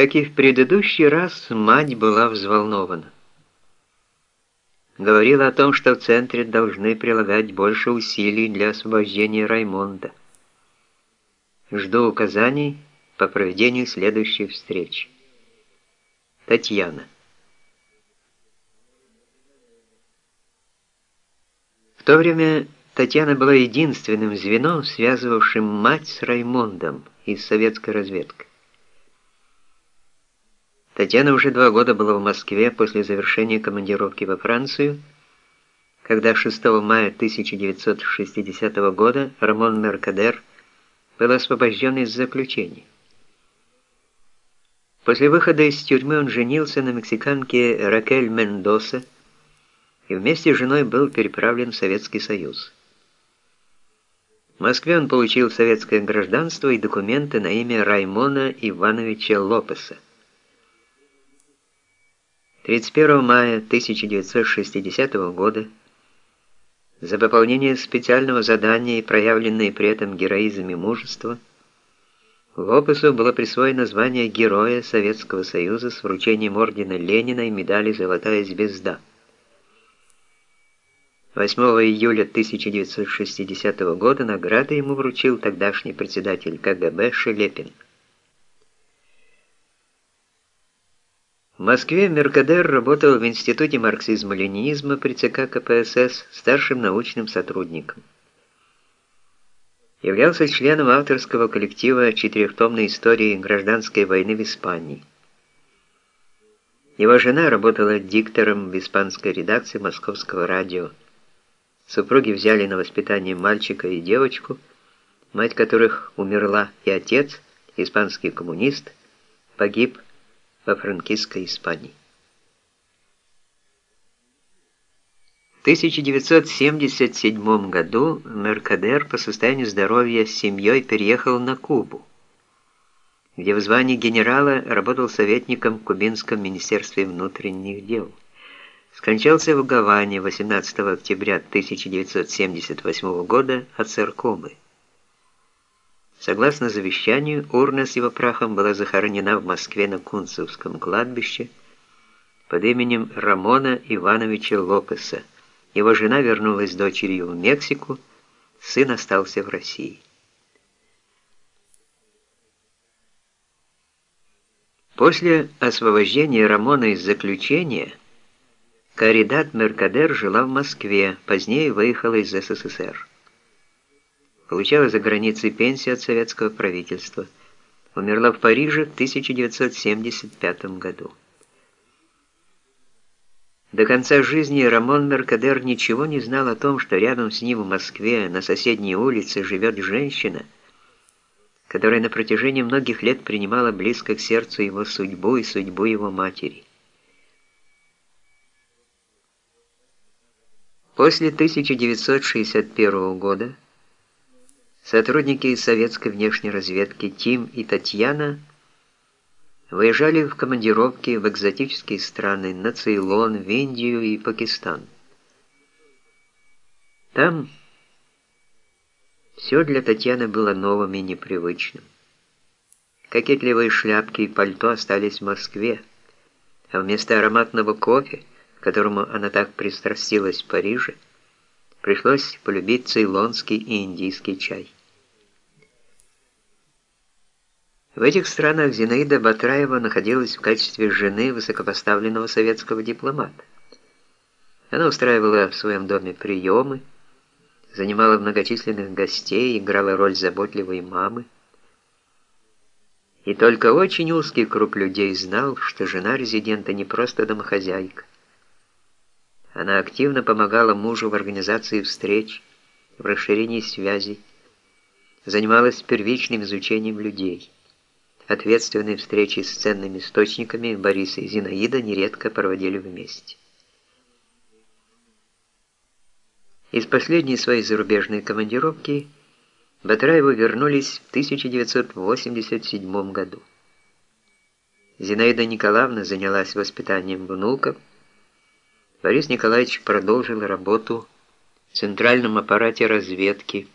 Как и в предыдущий раз, мать была взволнована. Говорила о том, что в центре должны прилагать больше усилий для освобождения Раймонда. Жду указаний по проведению следующей встречи. Татьяна. В то время Татьяна была единственным звеном, связывавшим мать с Раймондом из советской разведки. Татьяна уже два года была в Москве после завершения командировки во Францию, когда 6 мая 1960 года Рамон Меркадер был освобожден из заключения. После выхода из тюрьмы он женился на мексиканке Ракель Мендоса и вместе с женой был переправлен в Советский Союз. В Москве он получил советское гражданство и документы на имя Раймона Ивановича Лопеса. 31 мая 1960 года за выполнение специального задания и проявленное при этом героизм и мужество Лопесу было присвоено звание Героя Советского Союза с вручением ордена Ленина и медали «Золотая звезда». 8 июля 1960 года награды ему вручил тогдашний председатель КГБ Шелепин. В Москве Меркадер работал в Институте марксизма-ленинизма при ЦК КПСС старшим научным сотрудником. Являлся членом авторского коллектива четырехтомной истории гражданской войны в Испании. Его жена работала диктором в испанской редакции московского радио. Супруги взяли на воспитание мальчика и девочку, мать которых умерла, и отец, испанский коммунист, погиб во франкистской Испании. В 1977 году Меркадер по состоянию здоровья с семьей переехал на Кубу, где в звании генерала работал советником в Кубинском министерстве внутренних дел. Скончался в Гаване 18 октября 1978 года от саркомы. Согласно завещанию, урна с его прахом была захоронена в Москве на Кунцевском кладбище под именем Рамона Ивановича Лопеса. Его жена вернулась с дочерью в Мексику, сын остался в России. После освобождения Рамона из заключения Каридат Меркадер жила в Москве, позднее выехала из СССР получала за границей пенсию от советского правительства. Умерла в Париже в 1975 году. До конца жизни Рамон Меркадер ничего не знал о том, что рядом с ним в Москве, на соседней улице, живет женщина, которая на протяжении многих лет принимала близко к сердцу его судьбу и судьбу его матери. После 1961 года Сотрудники советской внешней разведки Тим и Татьяна выезжали в командировки в экзотические страны, на Цейлон, в Индию и Пакистан. Там все для Татьяны было новым и непривычным. Кокетливые шляпки и пальто остались в Москве, а вместо ароматного кофе, к которому она так пристрастилась в Париже, пришлось полюбить цейлонский и индийский чай. В этих странах Зинаида Батраева находилась в качестве жены высокопоставленного советского дипломата. Она устраивала в своем доме приемы, занимала многочисленных гостей, играла роль заботливой мамы. И только очень узкий круг людей знал, что жена резидента не просто домохозяйка. Она активно помогала мужу в организации встреч, в расширении связей, занималась первичным изучением людей. Ответственные встречи с ценными источниками Бориса и Зинаида нередко проводили вместе. Из последней своей зарубежной командировки Батраевы вернулись в 1987 году. Зинаида Николаевна занялась воспитанием внуков, Борис Николаевич продолжил работу в центральном аппарате разведки,